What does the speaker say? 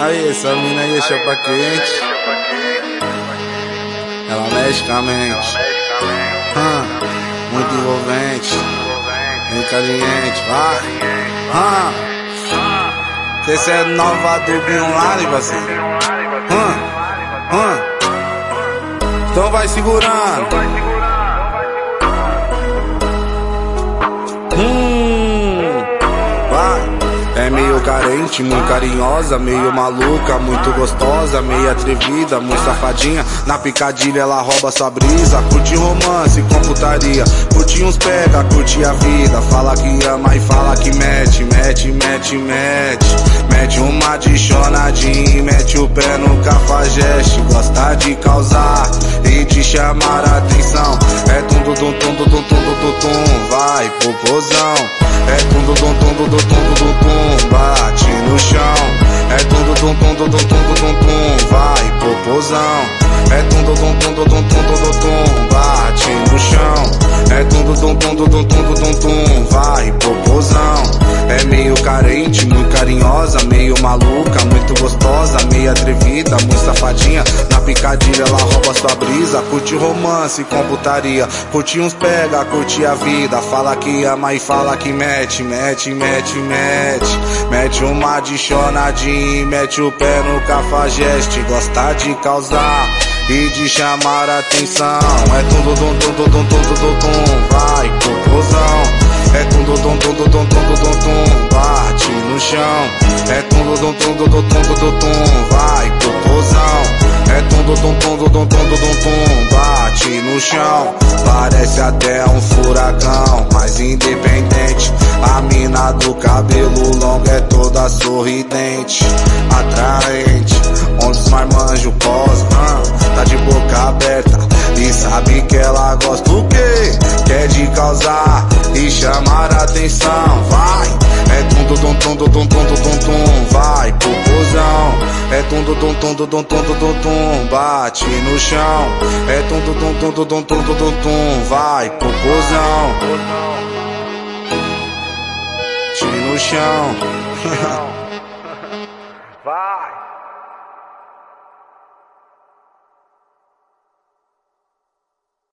Aí, essa mina aí é chapa quente. Ela mexe com a mente. Hum, muito envolvente. Bem caliente, vai. Hum. Que essa é nova do Binho Lari, parceiro. Hum, hum. Então vai segurando. Hum, carente, muito carinhosa, meio maluca, muito gostosa, meio atrevida, muito safadinha. Na picadilha ela rouba sua brisa, curte romance com putaria, curte uns pega, curte a vida, fala que ama e fala que mete, mete, mete, mete. Mete uma de e mete o pé no cafajeste, gosta de causar e de chamar atenção. É tum dum dum dum dum dum dum vai pro. É tum dum dum dum dum bate no chão. É tudo tum tum tum tum tum tum tum, vai popozão. É tudo tum tum tum tum tum tum tum, bate no chão. É tudo tum tum tum tum tum tum tum, vai popozão. É meio carente, muito carinhosa, meio maluca, muito gostosa meio atrevida, muito safadinha. Na picadilha ela rouba sua brisa, curte romance com putaria. Curte uns pega, curte a vida. Fala que ama e fala que mete, mete, mete, mete. Mete uma de chonadinha e mete o pé no cafajeste. Gosta de causar e de chamar atenção. É tum dum dum dum dum dum dum dum vai, cocôzão. É tum dum dum dum dum dum dum dum chão. É tundo, dum, tundo, dum, tundo, dum, tum, vai pro. É tundo, dum, tundo, dum, tundo, dum, tum, bate no chão. Parece até um furacão, mas independente. A mina do cabelo longo é toda sorridente, atraente. Onde os marmanjos pós, ah, tá de boca aberta. E sabe que ela gosta do quê? Quer de causar e chamar atenção do dom tom do dom tom do dom tom vai popozão é tundo do dom tom do dom tom do dom bate no chão é tundo do dom tom do dom tom do dom tom vai popozão bate no chão